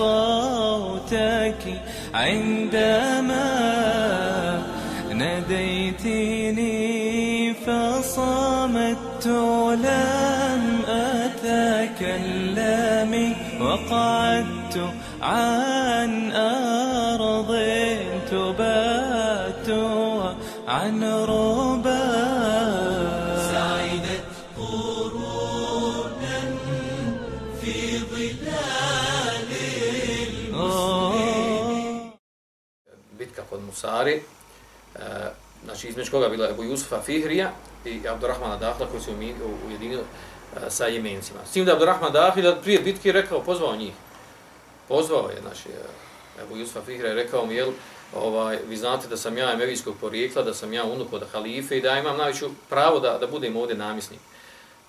صوتك عندما ناديتني فصمت لم أتكلم وقعدت عن أرض تبات عن ربا. سعدت قرونا في ظلال bitka Musari, e, znači između koga bila Ebu Jusufa Fihrija i Abdurrahmana Dahla koji su umi- ujedinili e, sa jemencima. S tim da Abdurrahman Dahla prije bitke rekao, pozvao njih. Pozvao je, znači, e, Ebu Jusufa Fihrija je rekao mi, jel, ovaj, vi znate da sam ja emevijskog porijekla, da sam ja unuk od halife i da imam najveću pravo da, da budem ovdje namisnik.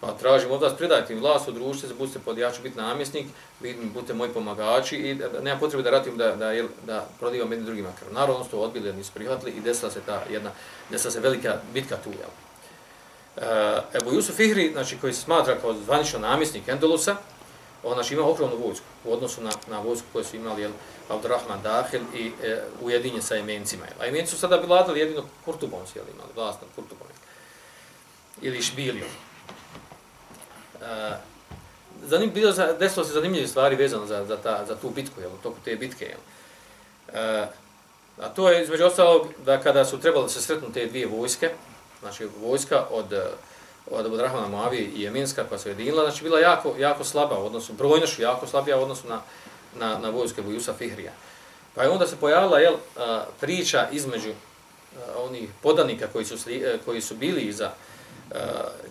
Pa tražim od vas, predajte mi vlast u se, budite pod, ja ću biti namjesnik, vi moji pomagači i da, da nema potrebe da ratim da, da, jel, da prodivam jednim drugima krv. Naravno, to odbili, jer nisu prihvatili i desila se ta jedna, desila se velika bitka tu, jel. E, uh, Ebu Jusuf Ihri, znači, koji se smatra kao zvanično namjesnik Endolusa, on znači, ima ogromnu vojsku u odnosu na, na vojsku koju su imali jel, Abdurrahman Dahil i e, ujedinjen sa Emencima. Jel. A Emenci su sada vladali jedino Kurtubom, jel, imali vlast nad Kurtubom. Jel. Ili Šbilijom. Uh, zanim, bilo za, desilo se zanimljive stvari vezano za, za, ta, za tu bitku, jel, toku te bitke. Jel. Uh, a to je između ostalog da kada su trebali da se sretnu te dvije vojske, znači vojska od, od Abdrahmana Moavije i Jeminska koja se ujedinila, znači bila jako, jako slaba u odnosu, brojnošu jako slabija u odnosu na, na, na vojske Bujusa Fihrija. Pa je onda se pojavila jel, eh, priča između onih podanika koji su, koji su bili iza Eh,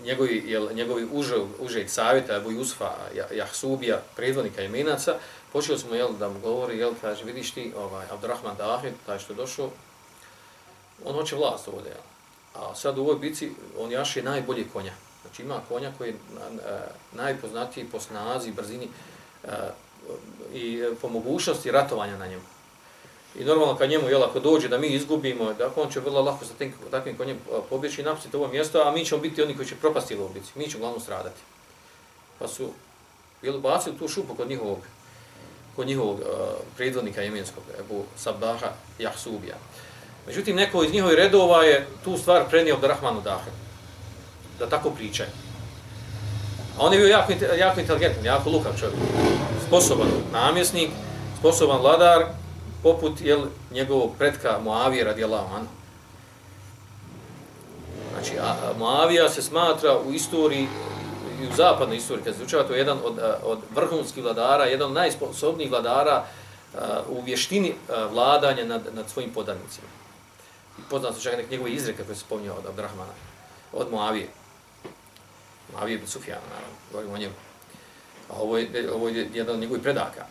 njegovi, jel, njegovi uže, užeg savjeta, Ebu Jusfa, Jahsubija, predvodnika Jeminaca, počeli smo jel, da mu govori, jel, kaže, vidiš ti, ovaj, Abdurrahman Dahid, taj što je došao, on hoće vlast ovdje, jel. A sad u ovoj bici on jaše najbolje konja. Znači ima konja koji je eh, najpoznatiji po snazi, brzini eh, i po mogućnosti ratovanja na njemu. I normalno kad njemu, jel, ako dođe da mi izgubimo, da on će vrlo lako sa tim, takvim konjem pobjeći i napustiti ovo mjesto, a mi ćemo biti oni koji će propasti u oblici. Mi ćemo glavno stradati. Pa su jel, bacili tu šupu kod njihovog, kod njihovog uh, predvodnika jemenskog, Ebu Sabaha Jahsubija. Međutim, neko iz njihovih redova je tu stvar prenio od Rahmanu Dahe. Da tako pričaju. A on je bio jako, jako inteligentan, jako lukav čovjek. Sposoban namjesnik, sposoban vladar, poput jel, njegovog pretka Moavije radijallahu anhu. Znači, a, Moavija se smatra u istoriji, i u zapadnoj istoriji, kad se učeva, to je jedan od, od vrhunskih vladara, jedan od najsposobnijih vladara u vještini vladanja nad, nad svojim podanicima. I poznat su čak nek njegove izreke koje se spominjao od Abdrahmana, od Moavije. Moavije bin Sufjana, naravno, govorimo o njemu. A ovo je, ovo je jedan od njegovih predaka.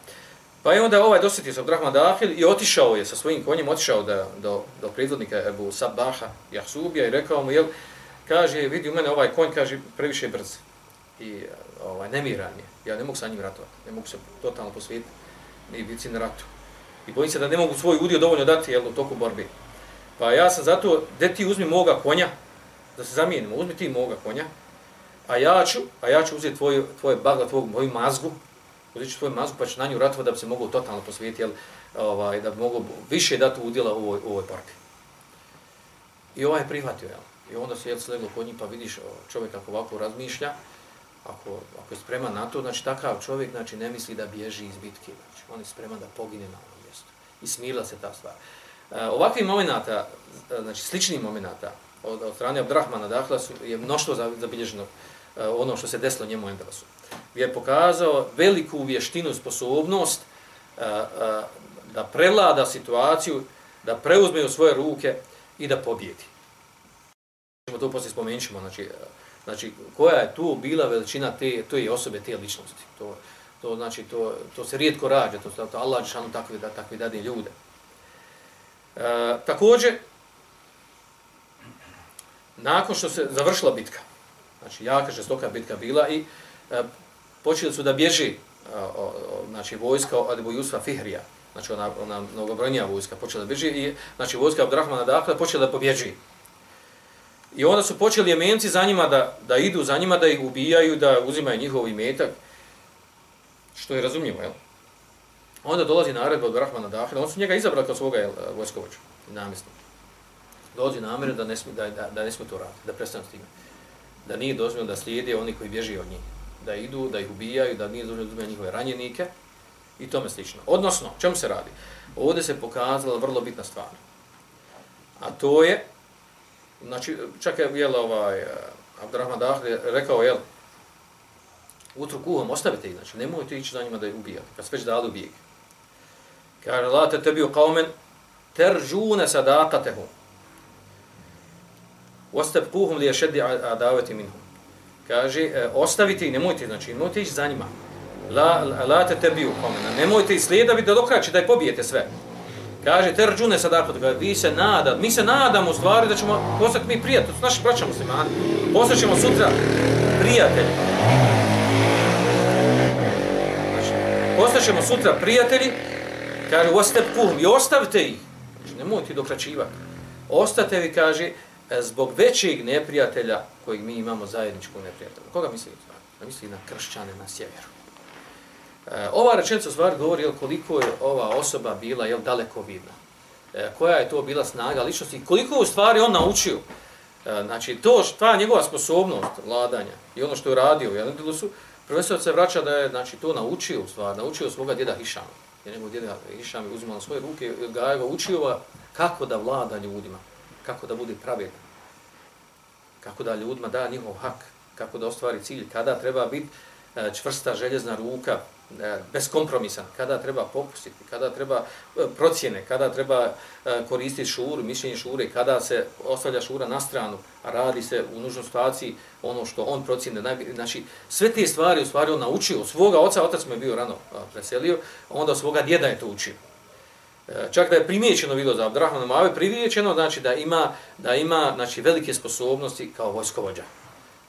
Pa je onda ovaj dosjetio se Abdurrahman Dahil i otišao je sa svojim konjem, otišao da, do, do predvodnika Ebu Sabaha Jahsubija i rekao mu, jel, kaže, vidi u mene ovaj konj, kaže, previše brz i ovaj, nemiran je. Ja ne mogu sa njim ratovati, ne mogu se totalno posvijetiti ni bici na ratu. I bojim se da ne mogu svoj udio dovoljno dati jel, u toku borbi. Pa ja sam zato, de ti uzmi moga konja, da se zamijenimo, uzmi ti moga konja, a ja ću, a ja ću uzeti tvoj, tvoje bagla, tvoju moju mazgu, uzeti svoju tvoju mazgu pa će na nju ratovati da bi se mogu totalno posvijeti, jel, ovaj, da bi mogu više dati udjela u ovoj, u ovoj borbi. I ovaj je prihvatio, jel. I onda se jel sleglo kod njih, pa vidiš čovjek ako ovako razmišlja, ako, ako je spreman na to, znači takav čovjek znači, ne misli da bježi iz bitke, znači on je spreman da pogine na ovom mjestu. I smirila se ta stvar. E, ovakvih momenata, e, znači sličnih momenata, od, od strane Abdrahmana Dahla su, je mnoštvo zabilježeno e, ono što se desilo njemu u Gdje je pokazao veliku vještinu, sposobnost a, a, da prelada situaciju, da preuzme u svoje ruke i da pobjedi. Ćemo to poslije spomenut ćemo, znači, eh, znači koja je tu bila veličina te, te osobe, te ličnosti. To, To znači, to, to se rijetko rađa, to, to Allah šanu takvi, da, takvi dade ljude. E, također, nakon što se završila bitka, znači jaka žestoka bitka bila i e, E, počeli su da bježi e, znači vojska od Ebu Jusfa Fihrija, znači ona, ona mnogobrojnija vojska počela da bježi i znači vojska Abdurrahmana Dakle počela da pobježi. I onda su počeli jemenci za njima da, da idu za njima, da ih ubijaju, da uzimaju njihov imetak, što je razumljivo, jel? Onda dolazi naredba od Rahmana Dahila, on su njega izabrali kao svoga jel, vojskovođa, namjesnika. Dolazi namjer da ne smije da, da, da ne smije to raditi, da prestane s time. Da nije dozvoljeno da slijede oni koji bježi od njih. Da idu, da ih ubijaju, da nije dozvoljeno da njihove ranjenike i tome slično. Odnosno, čemu se radi? Ovdje se pokazala vrlo bitna stvar. A to je, znači, čak je, jel, ovaj, Abdurrahman Dahli rekao, jel, utru kuhom, ostavite ih, znači, nemojte ići za njima da ih ubijate, kad se već dali ubijeg. Kaže, la te tebi u kaumen, terđune sadakatehum. Ostabkuhum li je šeddi adaveti minhum. Kaže, e, ostavite i nemojte, znači, nemojte ići za njima. La, la te tebi u komena. nemojte i slijedaviti da dokraći, da je pobijete sve. Kaže, terđune sadakatehum, vi se nada, mi se nadamo u stvari da ćemo postati mi prijatelji, to su naši braća muslimani, postaćemo sutra prijatelji. Znači, postaćemo sutra prijatelji, kaže, ostep kuhum, i ostavite ih. Znači, nemojte dokraćivati. Ostate vi, kaže, e, zbog većeg neprijatelja kojeg mi imamo zajedničku neprijatelja. Koga misli? Misli na kršćane na sjeveru. E, ova rečenica u stvari govori jel, koliko je ova osoba bila jel, daleko vidna. E, koja je to bila snaga ličnosti i koliko u stvari on naučio. E, znači, to ta njegova sposobnost vladanja i ono što je radio, u su, profesor se vraća da je znači, to naučio, stvar, naučio svoga djeda Hišama. Jer njegov djeda Hišam je uzimao svoje ruke, ga je učio kako da vlada ljudima, kako da bude pravedan, kako da ljudima da njihov hak, kako da ostvari cilj, kada treba biti e, čvrsta željezna ruka E, beskompromisan, kada treba popustiti, kada treba e, procjene, kada treba e, koristiti šuru, mišljenje šure, kada se ostavlja šura na stranu, a radi se u nužnoj situaciji ono što on procjene. Znači, sve te stvari u stvari on naučio. Svoga oca, otac mu je bio rano preselio, onda svoga djeda je to učio. E, čak da je primijećeno vidio za Abdurrahmana Mave, primijećeno znači da ima, da ima znači, velike sposobnosti kao vojskovođa.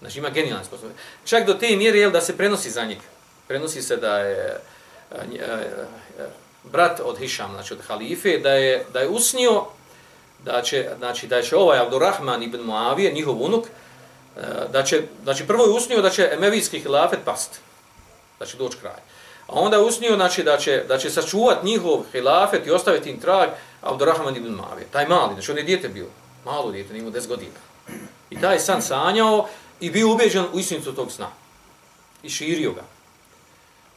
Znači ima genijalne sposobnosti. Čak do te mjere je da se prenosi za njega. prenosi se da je e, e, brat od Hišam, znači od halife, da je, da je usnio da će, znači, da će ovaj Abdurrahman ibn Muavije, njihov unuk, da će, znači prvo je usnio da će emevijski hilafet past, da će doći kraj. A onda je usnio znači, da, će, da će sačuvat njihov hilafet i ostaviti im trag Abdurrahman ibn Muavije. Taj mali, znači on je dijete bio, malo dijete, imao 10 godina. I taj san sanjao i bio ubeđen u istinicu tog sna. I širio ga.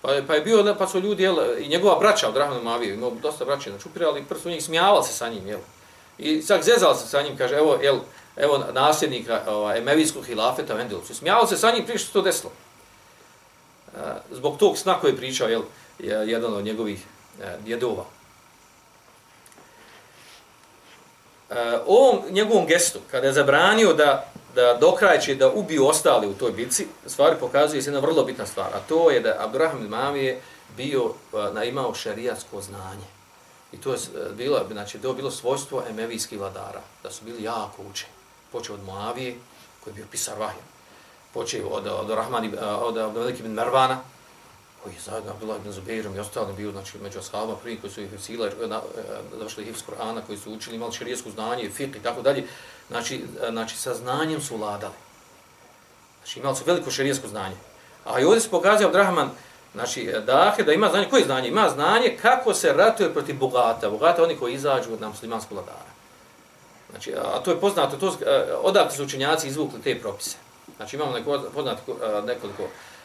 Pa, pa je bio, pa su ljudi, jel, i njegova braća od Rahmanu Maviju, imao dosta braća znači upirali prst u njih smijavali se sa njim, jel. I sad zezali se sa njim, kaže, evo, jel, evo nasljednika ovaj, Emevijskog hilafeta Vendelcu. Smijavali se sa njim prije što se to desilo. Eh, zbog tog sna koji je pričao, jel, jedan od njegovih eh, djedova. E, ovom njegovom gestu, kada je zabranio da da dokrajče da ubiju ostali u toj bitci, stvari pokazuje se jedna vrlo bitna stvar, a to je da Abraham Imam bio, na, imao šerijatsko znanje. I to je bilo, znači, to je bilo svojstvo emevijskih vladara, da su bili jako učeni. Počeo od Moavije, koji je bio pisar vahja. Počeo od, od, Rahman, od, od Veliki ibn Mervana, koji je zajedno Abdullah ibn Zubeirom i ostali bio znači, među ashabama prvi koji su ih sila, eh, eh, završili Hifz Korana, koji su učili, imali širijesko znanje, fiqh i tako dalje. Znači, eh, znači, sa znanjem su vladali. Znači, imali su veliko širijesko znanje. A i ovdje se pokazao Abdrahman, znači, dahe, da ima znanje, koje znanje? Ima znanje kako se ratuje protiv bogata. Bogata oni koji izađu od nam muslimanskog vladara. Znači, a to je poznato, to, odakle su učenjaci izvukli te propise. Znači, imamo neko, poznat eh, nekoliko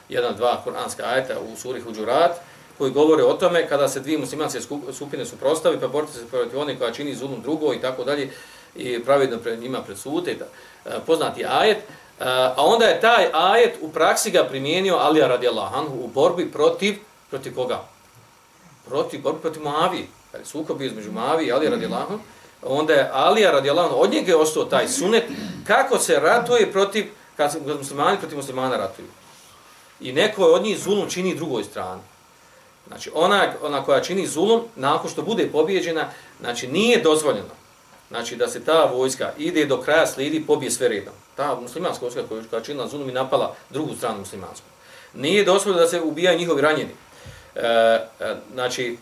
jedan, dva kuranska ajeta u suri Huđurat, koji govore o tome kada se dvije muslimanske skupine su prostavi, pa borite se protiv one koja čini zulum drugo i tako dalje, i pravidno pre njima presute, da, eh, poznati ajet, eh, a onda je taj ajet u praksi ga primijenio Alija radijallahu anhu u borbi protiv, protiv koga? Protiv, borbi protiv Moavije. Kada je sukob između Moavije i Alija radijallahu anhu, onda je Alija radijallahu anhu, od njega je ostao taj sunet, kako se ratuje protiv, kad muslimani protiv muslimana ratuju i neko od njih zulum čini drugoj strani. Znači, ona, ona koja čini zulum, nakon što bude pobjeđena, znači, nije dozvoljeno. Znači, da se ta vojska ide do kraja, slijedi, pobije sve redom. Ta muslimanska vojska koja, koja činila zulum i napala drugu stranu muslimansku. Nije dozvoljeno da se ubijaju njihovi ranjeni. E, e, znači,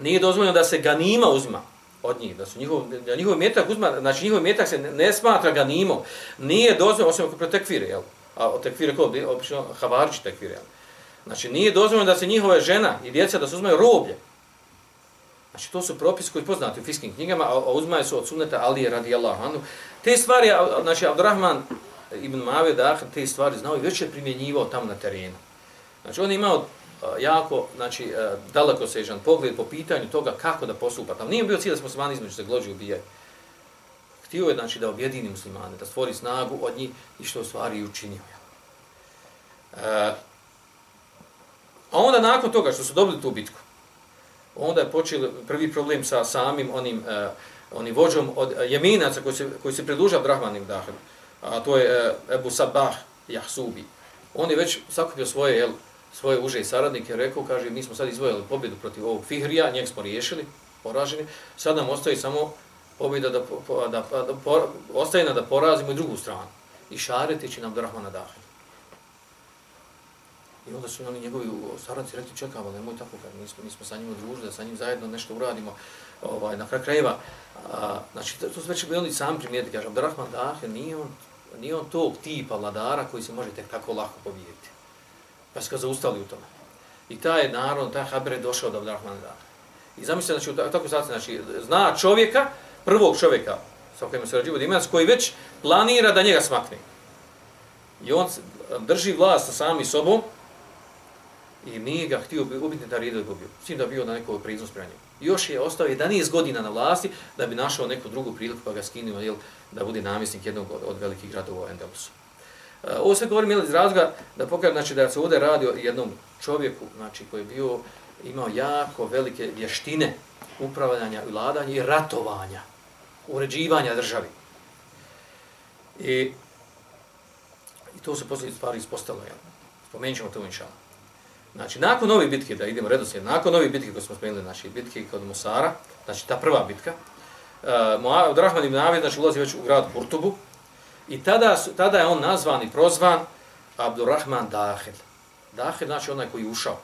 nije dozvoljeno da se ganima uzma od njih, da su njihov, da njihov metak uzma, znači njihov metak se ne, ne smatra ganimom. Nije dozvoljeno, osim ako protekvire, jel? A o tekvire ko? Obično havarići tekvire, jel? Znači, nije dozvoljeno da se njihova žena i djeca da se uzmaju roblje. Znači, to su propisi koji poznati u fiskim knjigama, a, a uzmaju su od sunneta Ali radijallahu anhu. Te stvari, znači, Abdurrahman ibn Mave, da, te stvari znao i već je primjenjivao tamo na terenu. Znači, on je imao Eh, jako, znači, eh, daleko sežan pogled po pitanju toga kako da postupa. Tam nije bio cilj da se muslimani između se glođi ubijaju. Htio je, znači, da objedini muslimane, da stvori snagu od njih i što u stvari i učinio. E, A onda nakon toga što su dobili tu bitku, onda je počeo prvi problem sa samim onim, uh, onim vođom od uh, jeminaca koji se, koji se pridružao Brahmanim dahom, a to je uh, Ebu Sabah Jahsubi. On je već sakupio svoje, jel, svoje uže saradnike, rekao, kaže, mi smo sad izvojili pobjedu protiv ovog Fihrija, njeg smo riješili, poraženi, sad nam ostaje samo pobjeda da, da, pa, da, da, ostaje nam da porazimo i drugu stranu. I šareti će nam Rahmana Dahil. I onda su oni njegovi saradnici rekli, čekamo, nemoj tako, kad mi smo, mi smo sa njim družili, da sa njim zajedno nešto uradimo, ovaj, na kraj krajeva. A, znači, to su već bili oni sam primijeti, kaže, Abdurrahman Dahe, nije on, nije on tog tipa vladara koji se može tek tako lako pobijediti. Pa su ga zaustali u tome. I taj narod, taj haber je došao do Abdurrahman Dahe. I zamislite, znači, tako situaciju, znači, zna čovjeka, prvog čovjeka, sa kojim se rađivo Dimac, koji već planira da njega smakne. I on drži vlast sa sami sobom, i nije ga htio ubiti da Rido je gubio. Svim da bio na nekog priznost prema njemu. Još je ostao 11 godina na vlasti da bi našao neku drugu priliku pa ga skinuo jel, da bude namjesnik jednog od, od velikih gradova u Endelusu. Eh, ovo sve govorim jel, iz razloga da pokažem znači, da se ovdje radi o jednom čovjeku znači, koji je bio, imao jako velike vještine upravljanja i vladanja i ratovanja, uređivanja državi. I, i to se poslije stvari ispostavilo. Spomenut ćemo to inšala. Znači, nakon ove bitke, da idemo redoslijed, nakon ove bitke koje smo spomenuli, znači, bitke kod Musara, znači, ta prva bitka, eh, uh, Rahman ibn Avid, znači, ulazi već u grad Kurtubu, i tada, su, tada je on nazvan i prozvan Abdurrahman Dahil. Dahil znači, onaj koji je ušao.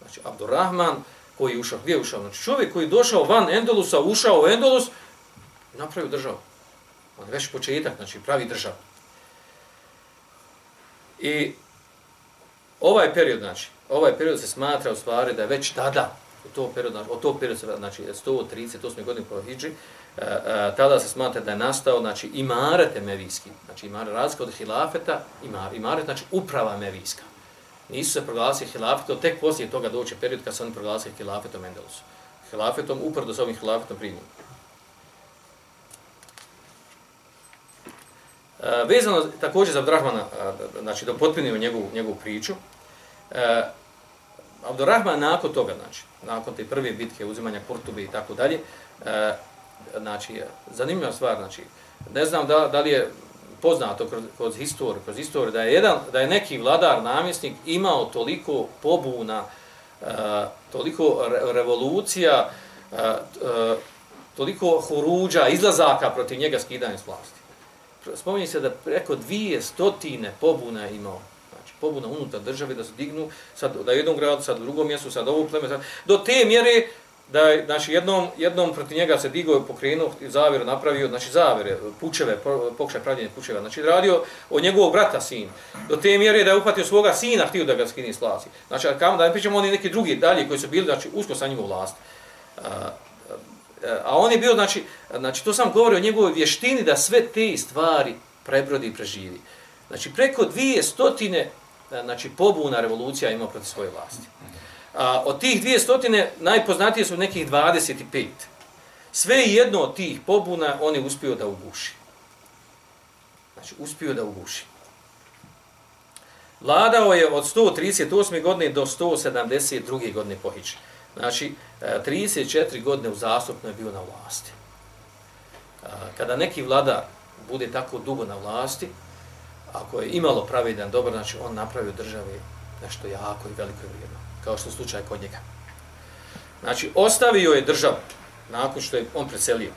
Znači, Abdurrahman koji je ušao. Gdje je ušao? Znači, čovjek koji je došao van Endolusa, ušao u Endolus, napravio državu. On je već početak, znači, pravi državu. I ovaj period, znači, ovaj period se smatra u stvari da je već tada, u to period, znači, od tog perioda, znači 138. godine po Hidži, Eh, eh, tada se smatra da je nastao, znači, imaret emevijski, znači imaret razlika od hilafeta, imar, imaret, znači uprava emevijska. Nisu se proglasili hilafetom, tek poslije toga doće period kad se oni proglasili hilafetom Endelusu. Hilafetom, uprdo s ovim hilafetom primjenom. Uh, vezano također za Abdurrahmana, eh, znači da potpunimo njegovu, njegovu priču, Abdurrahman nakon toga, znači, nakon te prve bitke, uzimanja Kurtube i tako dalje, znači, zanimljiva stvar, znači, ne znam da, da li je poznato kroz, kroz historiju, kroz historiju, da je jedan, da je neki vladar, namjesnik imao toliko pobuna, e, toliko re, revolucija, e, e, toliko huruđa, izlazaka protiv njega skidanja s vlasti. Spominje se da preko dvije stotine pobuna imao znači, pobuna unutar države da se dignu sad da jednom gradu, sad u drugom mjestu, sad ovu pleme, sad, do te mjere da je znači, jednom, jednom protiv njega se digao i pokrenuo i zavir napravio, znači zavire, pučeve, pokušaj pravljenja pučeva, znači radio od njegovog brata sin. Do te mjere da je uhvatio svoga sina, htio da ga skini s vlasti. Znači, kam, da ne pričamo oni neki drugi dalje koji su bili, znači, usko sa njim u vlast. A, a on je bio, znači, znači, to sam govorio o njegovoj vještini da sve te stvari prebrodi i preživi. Znači, preko dvije stotine E, znači pobuna revolucija ima protiv svoje vlasti. A, od tih dvije stotine najpoznatije su nekih 25. Sve jedno od tih pobuna on je uspio da uguši. Znači, uspio da uguši. Vladao je od 138. godine do 172. godine pohiče. Znači, e, 34 godine godine uzastupno je bio na vlasti. E, kada neki vladar bude tako dugo na vlasti, ako je imalo pravedan dobar, znači on napravio državi nešto jako i veliko i vrijedno kao što je slučaj kod njega. Znači, ostavio je državu, nakon što je on preselio.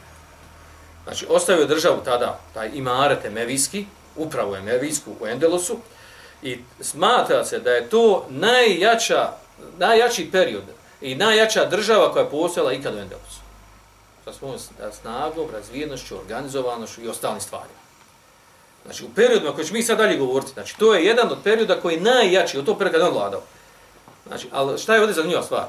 Znači, ostavio je državu tada, taj imaret Emevijski, upravo Emevijsku u Endelosu, i smatra se da je to najjača, najjači period i najjača država koja je postojala ikad u Endelosu. Sa svojom snagom, razvijenošću, organizovanošću i ostalim stvarima. Znači, u periodima koje ćemo mi sad dalje govoriti, znači, to je jedan od perioda koji je najjači, od tog perioda kada on vladao. Znači, ali šta je ovdje zanimljiva stvar?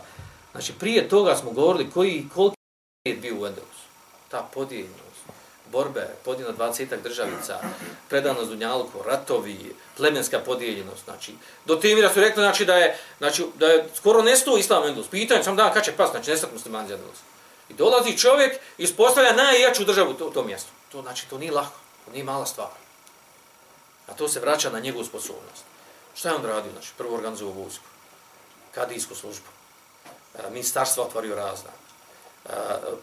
Znači, prije toga smo govorili koji, koliko je bio u Endelusu. Ta podijeljenost, borbe, podijeljena 20 državica, predanost Dunjalku, ratovi, plemenska podijeljenost. Znači, do te mira su rekli znači, da, je, znači, da je skoro nesto islam u Pitanje sam dan kad će pas, znači, nestat muslimani iz Endelosu. I dolazi čovjek i ispostavlja najjaču državu u to, to mjesto. To znači, to nije lako, to nije mala stvar. A to se vraća na njegovu sposobnost. Šta je on radio? Znači, prvo organizovao vojsku, kadijsku službu, e, ministarstvo otvorio razna, e,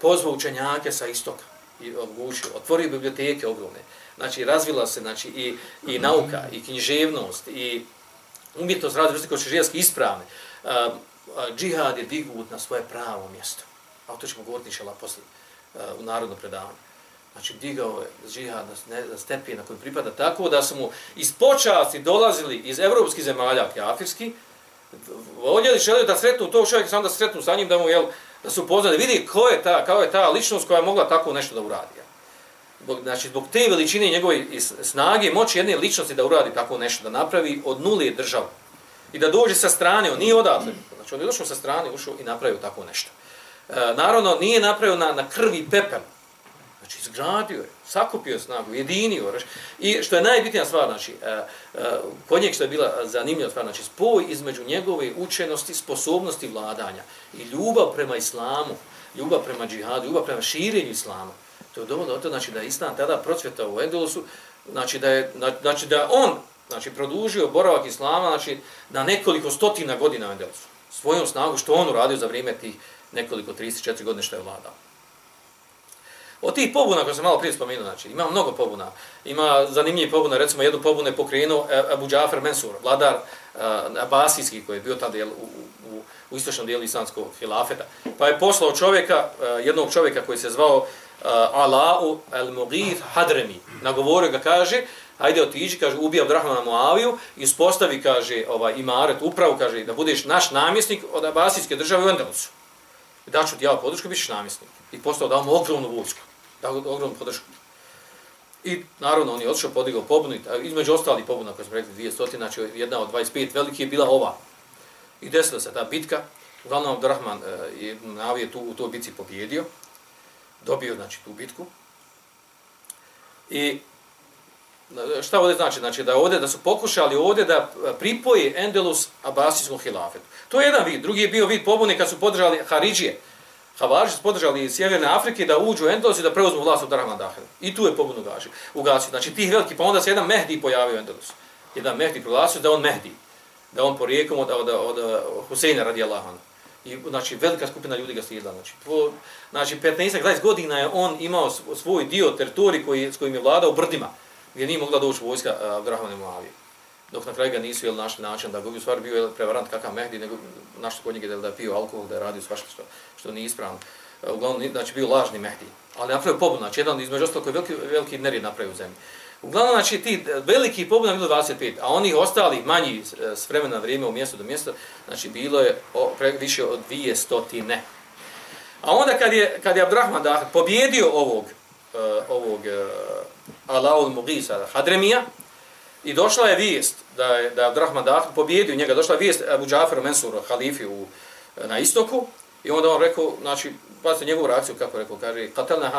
pozvao učenjake sa istoka i odgušio, otvorio biblioteke ogromne. Znači, razvila se znači, i, i nauka, i književnost, i umjetnost razvoj vrste koje će ispravne. E, džihad je digut na svoje pravo mjesto. A to ćemo govoriti šala posle u narodno predavanje znači digao je džihad na stepije na kojem pripada tako da su mu iz počasti dolazili iz evropskih zemalja kafirski, voljeli želi da sretnu to čovjek sam da sretnu sa njim da mu jel da su upoznali. Vidi ko je ta kao je ta ličnost koja je mogla tako nešto da uradi zbog znači zbog te veličine njegove snage moći jedne ličnosti da uradi tako nešto da napravi od nule državu. I da dođe sa strane on nije odatle. Znači on je došao sa strane ušao i napravio tako nešto. E, naravno nije napravio na, na krvi pepel. Znači, izgradio je, sakupio snagu, jedinio. I što je najbitnija stvar, znači, e, e, kod njeg što je bila zanimljiva stvar, znači, spoj između njegove učenosti, sposobnosti vladanja i ljubav prema islamu, ljubav prema džihadu, ljubav prema širenju islama. To je dovoljno to, znači, da je islam tada procvjetao u Endelusu, znači, da je, znači, da on, znači, produžio boravak islama, znači, na nekoliko stotina godina u Endelusu. Svojom snagu, što on uradio za vrijeme tih nekoliko 34 godine što je vladao. Od tih pobuna koje sam malo prije spomenuo, znači, ima mnogo pobuna. Ima zanimljivih pobuna, recimo jednu pobunu je pokrenuo e, Abu Džafer Mensur, vladar uh, Abasijski koji je bio tada u, u, u istočnom dijelu islamskog hilafeta. Pa je poslao čovjeka, uh, jednog čovjeka koji se zvao uh, Ala'u al-Mughir Hadremi. Nagovorio ga, kaže, hajde otiđi, kaže, ubija Abdrahmana Muaviju i uspostavi, kaže, ovaj, imaret, upravu, kaže, da budeš naš namjesnik od Abasijske države u Endelusu. Daću ti ja podršku, bićeš namjesnik. I postao dao mu ogromnu vojsku dao ogromnu podršku. I naravno on je otišao, podigao pobunu, između ostali pobuna koje smo rekli 200, znači jedna od 25 veliki je bila ova. I desila se ta bitka, uglavnom Abdurrahman e, je navije tu, u toj bitci pobjedio, dobio znači tu bitku. I e, šta ovdje znači? Znači da ovdje, da su pokušali ovdje da e, pripoje Endelus Abasijskom hilafetu. To je jedan vid. Drugi je bio vid pobune kad su podržali Haridžije. Havarži su podržali iz Sjeverne Afrike da uđu u Endelos i da preuzmu vlast od Rahman Dahel. I tu je pobunu gaži, ugasio. Znači tih veliki, pa onda se jedan Mehdi pojavio u Endelosu. Jedan Mehdi proglasio da on Mehdi. Da on porijekom od, od, od, od Huseina radi Allahan. I znači velika skupina ljudi ga slijedila. Znači, po, znači 15-20 godina je on imao svoj dio teritorij koji, s kojim je vladao brdima, gdje nije mogla doći vojska eh, Abdurrahmane Muavije dok na kraju ga nisu jel, našli način da gubi, u stvari bio je prevarant kakav Mehdi, nego našli kod njega da je pio alkohol, da je radio svašta što, što nije ispravno. E, uglavnom, znači bio lažni Mehdi. Ali napravio pobunu, znači jedan između ostalo koji je veliki, veliki nerijed napravio u zemlji. Uglavnom, znači ti e, veliki pobuna bilo 25, a onih ostali manji e, s vremena na vrijeme u mjesto do mjesta, znači bilo je o, pre, više od dvije stotine. A onda kad je, kad je Abdurrahman da pobjedio ovog, uh, ovog uh, Alaul Mugisa, Hadremija, I došla je vijest da je, da je Abdurrahman Dah pobjedio njega, došla je vijest Abu Džaferu Mensuru, halifi u, na istoku, i onda on rekao, znači, pazite njegovu reakciju, kako rekao, kaže, katelna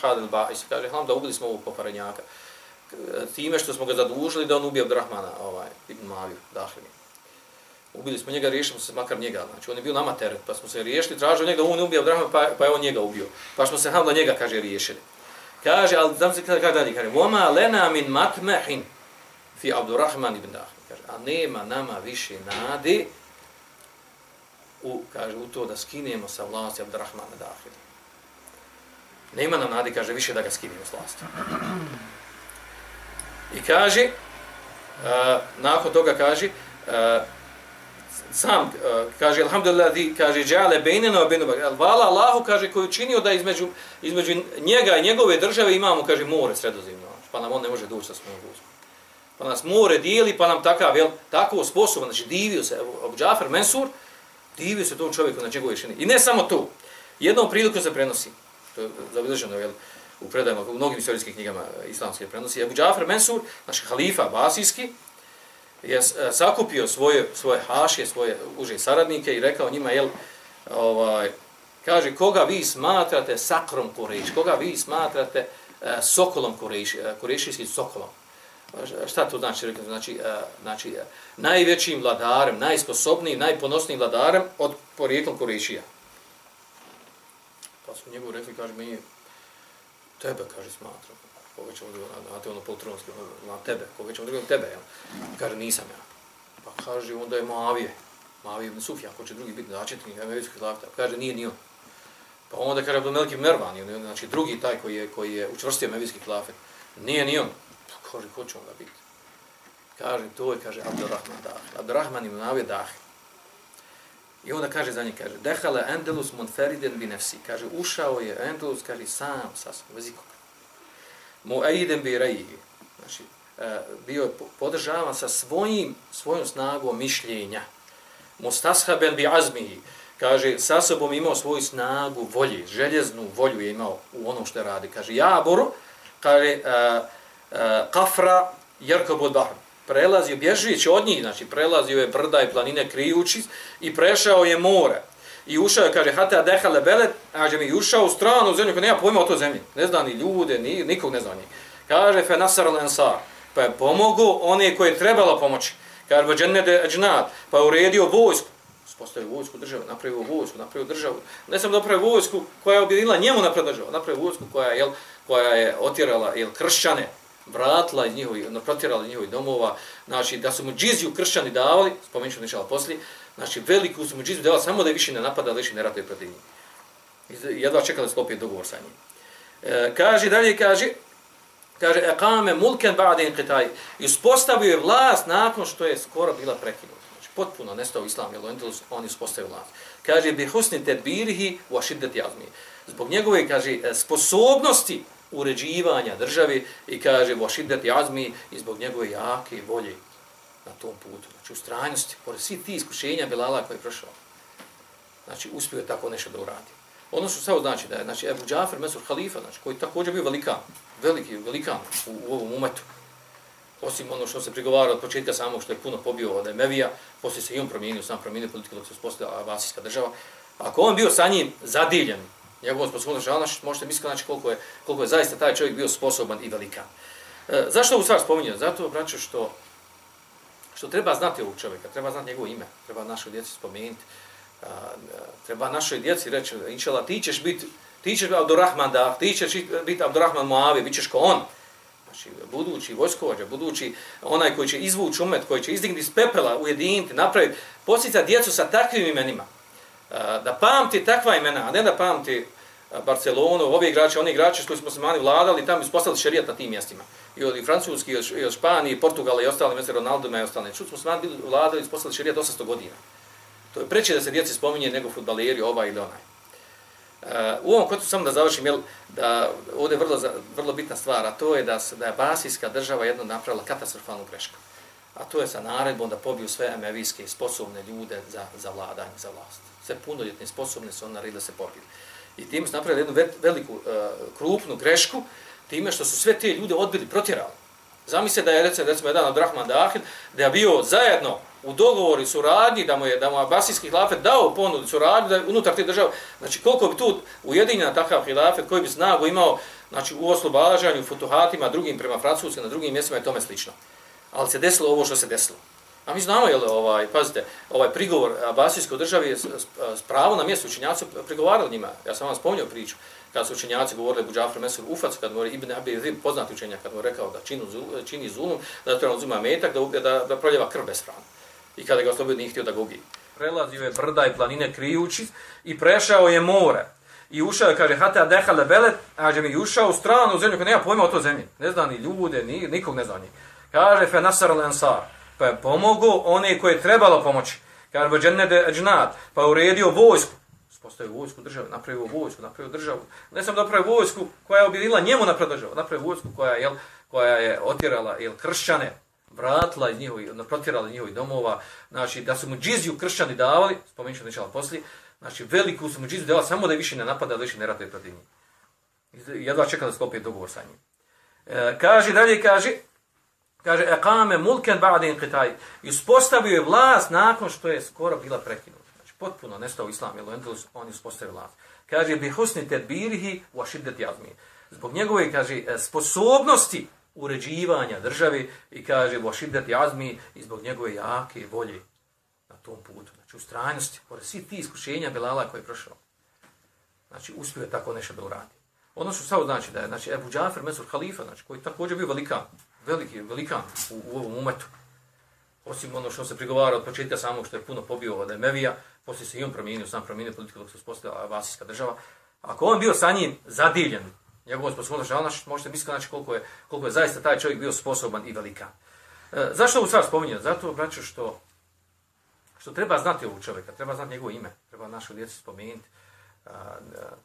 hadel eh, ba'is, kaže, hlam da ubili smo ovog poparenjaka, time što smo ga zadužili da on ubije Abdurrahmana, ovaj, Ibn Maviju, Dahrini. Ubili smo njega, riješili smo se makar njega, znači, on je bio nama teret, pa smo se riješili, tražili njega da on ubije Abdurrahmana, pa, pa je on njega ubio. Pa smo se hlam da njega, kaže, riješili. Kaže, ali znam se kada dalje, kaže, Voma lena min matmehin fi Abdurrahman ibn Dahmi. Kaže, a nema nama više nade u, kaže, u to da skinemo sa vlasti Abdurrahmana Dahmi. Nema nam nade, kaže, više da ga skinemo sa vlasti. I kaže, uh, nakon toga kaže, uh, sam uh, kaže alhamdulillah di kaže džale bejneno bejnu hvala Allahu kaže koji učinio da između između njega i njegove države imamo kaže more sredozemno. Pa nam on ne može doći sa svojom vojskom. Pa nas more dijeli pa nam takav jel tako sposoban. Znači divio se Abu Džafer Mensur divio se tom čovjeku na njegovoj šini i ne samo to jednom priliku se prenosi to je zabilježeno jel u predajama u mnogim istorijskim knjigama islamske prenosi. Abu Džafer Mensur naš halifa basijski je e, sakupio svoje, svoje hašije, svoje uže saradnike i rekao njima, jel, ovaj, kaže, koga vi smatrate sakrom Kureš, koga vi smatrate uh, sokolom Kureš, e, Kurešijskim sokolom. Šta to znači? Znači, uh, znači najvećim vladarem, najsposobnijim, najponosnijim vladarem od porijeklom Kurešija. Pa su njegov rekli, kaže, mi tebe, kaže, smatram koga ćemo drugo, znate ono poltronski, ono, na tebe, koga ćemo drugo, tebe, jel? Kaže, nisam ja. Pa kaže, onda je Moavije, Moavije ibn Sufija, ako će drugi biti začetnik, amerijskih hlafta. Kaže, nije ni on. Pa onda kaže, Abdel Melki Mervan, znači drugi taj koji je, koji je učvrstio amerijski klafet, nije ni on. Pa kaže, ko će onda biti? Kaže, to je, kaže, Abdurrahman Dah. Abdurrahman ibn Moavije Dah. I onda kaže za njih, kaže, dehala Endelus Monferiden bi nefsi. Kaže, ušao je Endelus, kaže, sam sa svojim bez ikog eidem bi rejihi. Znači, e, bio je podržavan sa svojim, svojom snagom mišljenja. Mustashaben bi azmihi. Kaže, sa sobom imao svoju snagu volje, željeznu volju je imao u onom što radi. Kaže, Jaboru, kaže, uh, uh, kafra jerko bod. Prelazio, bježeći od njih, znači, prelazio je brda i planine krijući i prešao je more i ušao je, kaže, hata dehale belet, kaže mi, ušao u stranu zemlju, koja nema pojma o to zemlji. Ne zna ni ljude, ni, nikog ne zna ni. Kaže, fe nasar lensar, pa je pomogu one koje je trebalo pomoći. Kaže, va džennede džnat, pa je uredio vojsku. Spostavio vojsku državu, napravio vojsku, napravio državu. Ne sam napravio vojsku koja je objedinila njemu napravio državu, napravio vojsku koja je, jel, koja je otjerala jel, kršćane, vratila iz njihovi, protjerala iz njihovi domova, znači da su mu džiziju kršćani davali, spomenut ću nešala poslije, Znači, veliku su mu dela samo da je više ne napada, da više ne ratuje protiv njih. Jedva čekali sklopiti dogovor sa njim. E, kaže, dalje kaže, kaže, ekame mulken ba'de inqitaj, i uspostavio je vlast nakon što je skoro bila prekinuta. Znači, potpuno nestao islam, jer on je uspostavio vlast. Kaže, bi husni tedbirihi u ašidet jazmi. Zbog njegove, kaže, e, sposobnosti uređivanja države i kaže, u ašidet jazmi i zbog njegove jake volje na tom putu, znači u strajnosti, pored svi ti iskušenja Bilala koji je prošao, znači uspio je tako nešto da uradi. Ono što samo znači da je, znači Ebu Džafer, Mesur Halifa, znači koji također bio velikan, veliki velikan u, u ovom umetu, osim ono što se prigovara od početka samog što je puno pobio od Emevija, poslije se i on promijenio, sam promijenio politiku dok se uspostavila Abasijska država. Ako on bio sa njim zadiljen, njegovom sposobnom žalna, možete misliti znači, koliko, je, koliko je zaista taj čovjek bio sposoban i velikan. E, zašto ovu stvar spominjem? Zato, braćo, što što treba znati ovog čovjeka, treba znati njegovo ime, treba našoj djeci spomenuti, treba našoj djeci reći, inšala, ti ćeš biti, ti ćeš biti Abdurrahman da, ti ćeš biti Abdurrahman Moavi, bit ćeš ko on. Znači, budući vojskovođa, budući onaj koji će izvući umet, koji će izdignuti iz pepela, ujediniti, napraviti, posjeća djecu sa takvim imenima. Da pamti takva imena, a ne da pamti Barcelonu, ovi igrači, oni igrači koji smo se mani vladali, tamo ispostavili šerijat na tim mjestima. I od Francuski, i od Španije, Portugala i ostali, mjese Ronaldo i ostali. Čut smo se mani vladali, ispostavili šerijat 800 godina. To je preče da se djeci spominje nego futbaleri, ovaj ili onaj. Uh, u ovom kontu samo da završim, jel, da ovdje je vrlo, vrlo bitna stvar, a to je da, da je Basijska država jedno napravila katastrofalnu grešku. A to je sa naredbom da pobiju sve emevijske sposobne ljude za, za vladanje, za vlast. Sve punoljetne sposobne su on naredili da se pobiju. I time su napravili jednu veliku, e, krupnu grešku, time što su sve te ljude odbili, protjerali. Zamislite da je recimo, recimo jedan od Rahman Dahil, da je bio zajedno u dogovoru suradnji, da mu je da mu Abasijski hilafet dao ponudu suradnju da unutar te države, znači koliko bi tu ujedinjena takav hilafet, koji bi snagu imao znači, u oslobađanju, futuhatima, drugim prema Francuskim, na drugim mjestima i tome slično. Ali se desilo ovo što se desilo. A mi znamo, jel, ovaj, pazite, ovaj prigovor Abasijskoj državi je pravo na mjestu učenjaci prigovarali njima. Ja sam vam spomnio priču, kad su učenjaci govorili Buđafr Mesur Ufac, kad mu Ibn Abi Rib, poznati učenjak, kad mu rekao da činu, čini zulum, da to uzima metak, da, da, da proljeva krv bez hrana. I kada ga oslobio, nije htio da gubi. Prelazio je brda i planine krijući i prešao je more. I ušao je, kaže, hata dehale velet, a mi ušao u stranu zemlju, koja nema pojma o to zemlji. Ne zna ni ljude, ni, nikog ne zna njih. Kaže, fe nasar lensar pa je pomogao one koje je trebalo pomoći. Kaže, vođenede džnat, pa uredio vojsku. Postavio vojsku države, napravio vojsku, napravio državu. Ne sam napravio vojsku koja je objedila njemu napravio državu, napravio vojsku koja je, jel, koja je otjerala jel, kršćane, vratila iz njihovi, protjerala iz njihovih domova, znači da su mu džiziju kršćani davali, spomenut ću nečala poslije, znači veliku su mu džiziju davali samo da više ne napada, da više ne ratuje protiv njih. Jedva čeka da sklopi dogovor sa njim. E, kaže, dalje kaže, kaže, ekame mulken ba'de inqitaj, i uspostavio je vlast nakon što je skoro bila prekinuta. Znači, potpuno nestao islam, jer Endulus, on je uspostavio vlast. Kaže, bi husni tedbirihi wa šiddet jazmi. Zbog njegove, kaže, e, sposobnosti uređivanja države i kaže Vošidet Jazmi i zbog njegove jake volje na tom putu. Znači, u strajnosti, pored svi ti iskušenja Belala koji je prošao. Znači, uspio je tako nešto da uradi. Ono samo znači da je, znači, Ebu Džafer, Mesur Halifa, znači, koji također bio velikan, veliki, velikan u, u ovom umetu. Osim ono što se prigovara od početka samog što je puno pobio od Emevija, poslije se i on promijenio, sam promijenio politiku dok se uspostavila Vasijska država. Ako on bio sa njim zadiljen, njegovo sposobnost žalna, možete misliti znači koliko je, koliko je zaista taj čovjek bio sposoban i velikan. E, zašto ovu stvar spominjem? Zato, braću, što, što treba znati ovog čovjeka, treba znati njegovo ime, treba našoj djeci spomenuti, a, a,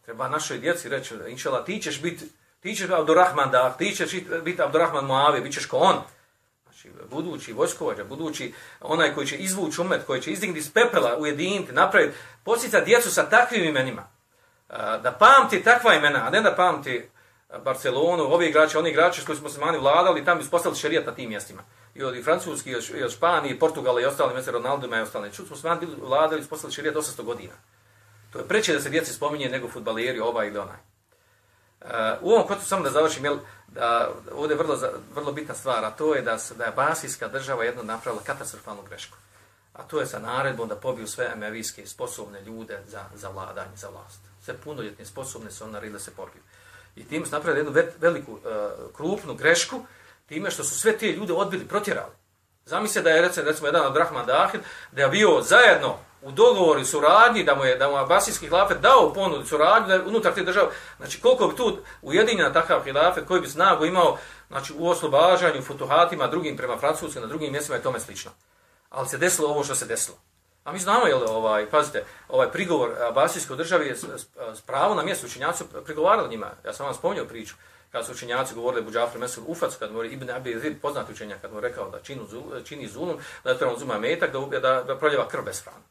treba našoj djeci reći, inšala, ti ćeš biti, ti ćeš biti Abdurrahman da, ti ćeš biti Abdurrahman Moavi, bit ćeš ko on. Znači, budući vojskovađa, budući onaj koji će izvući umet, koji će izdignuti iz pepela, ujediniti, napraviti, posjeća djecu sa takvim imenima e, da pamti takva imena, a ne da pamti e, Barcelonu, ovi igrači, oni igrači s koji smo se mani vladali, tam bi postavili šerijat na tim mjestima. I od Francuski, i od Španije, i Portugala i ostali, mjese Ronaldo i ostali. Čut smo se mani vladali i postavili šerijat 800 godina. To je preće da se djeci spominje nego futbaleri, ova ili onaj. Uh, u ovom kontekstu samo da završim, jel, da, ovdje je vrlo, vrlo bitna stvar, a to je da, da je Basijska država jedno napravila katastrofalnu grešku. A to je sa naredbom da pobiju sve emevijske sposobne ljude za, za vladanje, za vlast sve punoljetne sposobne su on naredili da se pobiju. I tim su napravili jednu veliku, uh, krupnu grešku, time što su sve te ljude odbili, protjerali. Zamislite da je recimo, recimo jedan od Rahman Dahil, da je bio zajedno u dogovoru suradnji, da mu je da mu Abasijski hilafet dao ponudu suradnju da unutar te države, znači koliko bi tu ujedinjena takav hilafet, koji bi snagu imao znači, u oslobađanju, futuhatima, drugim prema Francuskim, na drugim mjestima i tome slično. Ali se desilo ovo što se desilo. A mi znamo, jel, ovaj, pazite, ovaj prigovor Abasijskoj državi je pravo na mjestu učenjaci prigovarali njima. Ja sam vam spomnio priču, kad su učenjaci govorili Buđafir Mesur Ufac, kad mu Ibn Abi Zid, poznati učenjak, kad mu rekao da činu, čini zulum, da je trebalo zuma metak, da, ubija, da, da proljeva krv bez hrana.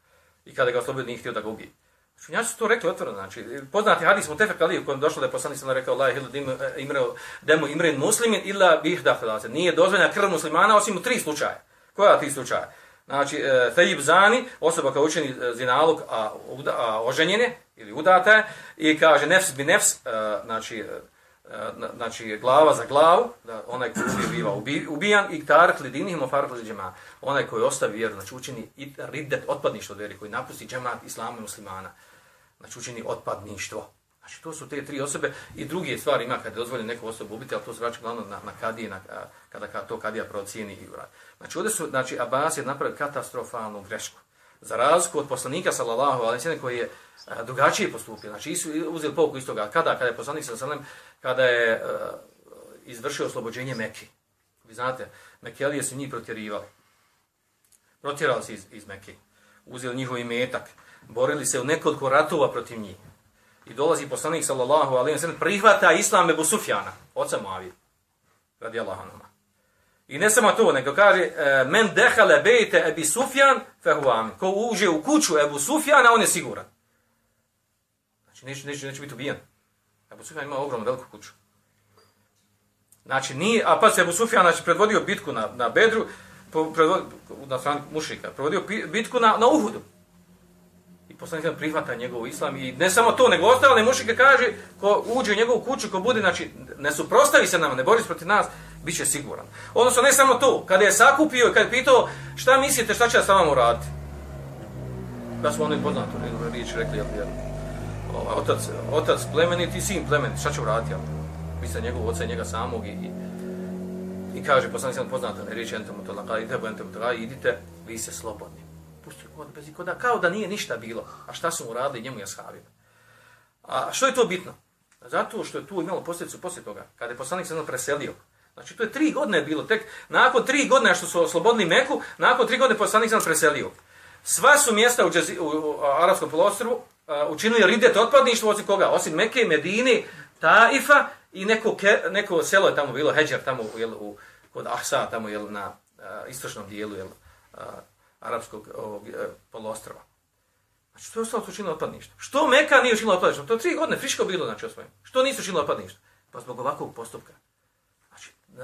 I kada ga oslobodio, nije htio da ga ubije. Znači, Učenjaci su to rekli otvoreno, znači, poznati hadis mu Tefek Ali, u kojem došlo da je poslanik sam rekao, Allah e, ili imre, demu imren muslimin illa bih da Nije dozvoljena krv muslimana, osim u tri slučaja. Koja tri slučaja? znači e, Thejib Zani, osoba kao učeni e, zinalog, a, a oženjene, ili udata je, i kaže nefs bi nefs, e, znači, e, Eh, znači glava za glavu, da onaj koji je biva ubijan, i tarak li dinihim ofarak li džema, onaj koji ostavi vjeru, znači učini i riddet, otpadništvo od vjeri, koji napusti džemat islama i muslimana, znači učini otpadništvo. Znači to su te tri osobe i druge stvari ima kada je dozvoljeno neku osobu ubiti, ali to se vraća glavno na, na kadije, na, kada to kadija procijeni i uradi. Znači ovdje su, znači Abbas je napravio katastrofalnu grešku. Za razliku od poslanika sallallahu alejhi ve sellem koji je a, drugačije postupio. Znači su uzeli pouku iz toga kada kada je poslanik sallallahu alejhi kada je a, izvršio oslobođenje Mekke. Vi znate, Mekelije su njih protjerivali. Protjerali se iz, iz Mekke. Uzeli njihov imetak. Borili se u nekoliko ratova protiv njih. I dolazi poslanik sallallahu alejhi ve sellem prihvata islam Ebu Sufjana, oca Muavije. Radijallahu anhu. I ne samo to, nego kaže e, men dehale bejte Ebi Sufjan fehuami. Ko uđe u kuću Ebu Sufjana, on je siguran. Znači, neće, neće, neće biti ubijen. Ebu Sufjan ima ogromnu veliku kuću. Znači, nije, a pa se Ebu Sufjan znači, predvodio bitku na, na Bedru, predvodio, na strani mušika, predvodio bitku na, na Uhudu I poslanik prihvata njegov islam i ne samo to, nego ostale mušike kaže, ko uđe u njegovu kuću, ko bude, znači, ne suprostavi se nama, ne bori se protiv nas, bit će siguran. Odnosno, ne samo to, kada je sakupio i kada je pitao, šta mislite, šta će ja sa vama uraditi? Da smo oni poznato ne riječi rekli, jel, jel, ovaj, otac, otac plemenit i sin plemenit, šta će uraditi, jel? Mislim, njegov oca i njega samog i, i, i kaže, poslanik sam poznato, ne riječi, entomu to laka, idite, entomu to idite, vi ste slobodni pustio kod bez ikoda, kao da nije ništa bilo. A šta su mu radili njemu i ashabima? A što je to bitno? Zato što je tu imalo posljedicu poslije toga, kada je poslanik se preselio. Znači, to je tri godine bilo, tek nakon tri godine što su oslobodili Meku, nakon tri godine poslanik sam preselio. Sva su mjesta u, džazi, u, u Arabskom poluostrvu uh, učinili ridet otpadništvo osim koga? Osim Mekke, Medine, Taifa i neko, ke, neko selo je tamo bilo, Heđer, tamo jel, u, kod Ahsa, tamo jel, na uh, istočnom dijelu jel, uh, Arabskog ovog, uh, poluostrva. Znači, to je ostalo su učinili otpadništvo. Što Meka nije učinila otpadništvo? To je tri godine, friško bilo, znači, osvojim. Što nisu učinili otpadništvo? Pa zbog ovakvog postupka.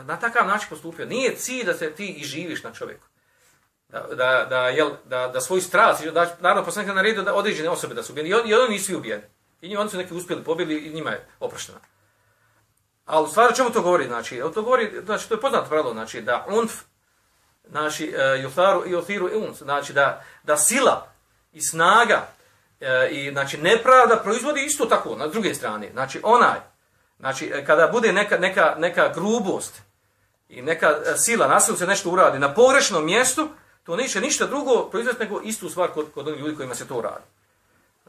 Na, takav način postupio. Nije cilj da se ti i živiš na čovjeku. Da, da, da, jel, da, da svoj strast, da, naravno, poslanik je naredio da određene osobe da su ubijeni. I, on, i oni nisu ubijeni. I njima, oni su neki uspjeli, pobili i njima je oprošteno. Ali u stvari, o čemu to govori? Znači, to govori, znači, to je poznato pravilo, znači, da unf, znači, e, jutharu i othiru i unf, znači, da, da sila i snaga e, i, znači, nepravda proizvodi isto tako, na druge strane. Znači, onaj, Znači, e, kada bude neka, neka, neka grubost i neka e, sila, nasilno se nešto uradi na pogrešnom mjestu, to neće ništa drugo proizvesti nego istu stvar kod, kod onih ljudi kojima se to radi.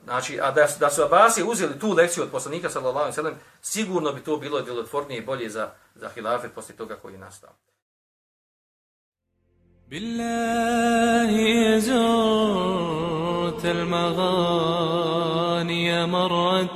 Znači, a da, da su Abasi uzeli tu lekciju od poslanika, sallallahu alaihi sallam, sigurno bi to bilo djelotvornije i bolje za, za hilafet poslije toga koji je nastao. بالله زرت المغاني مرة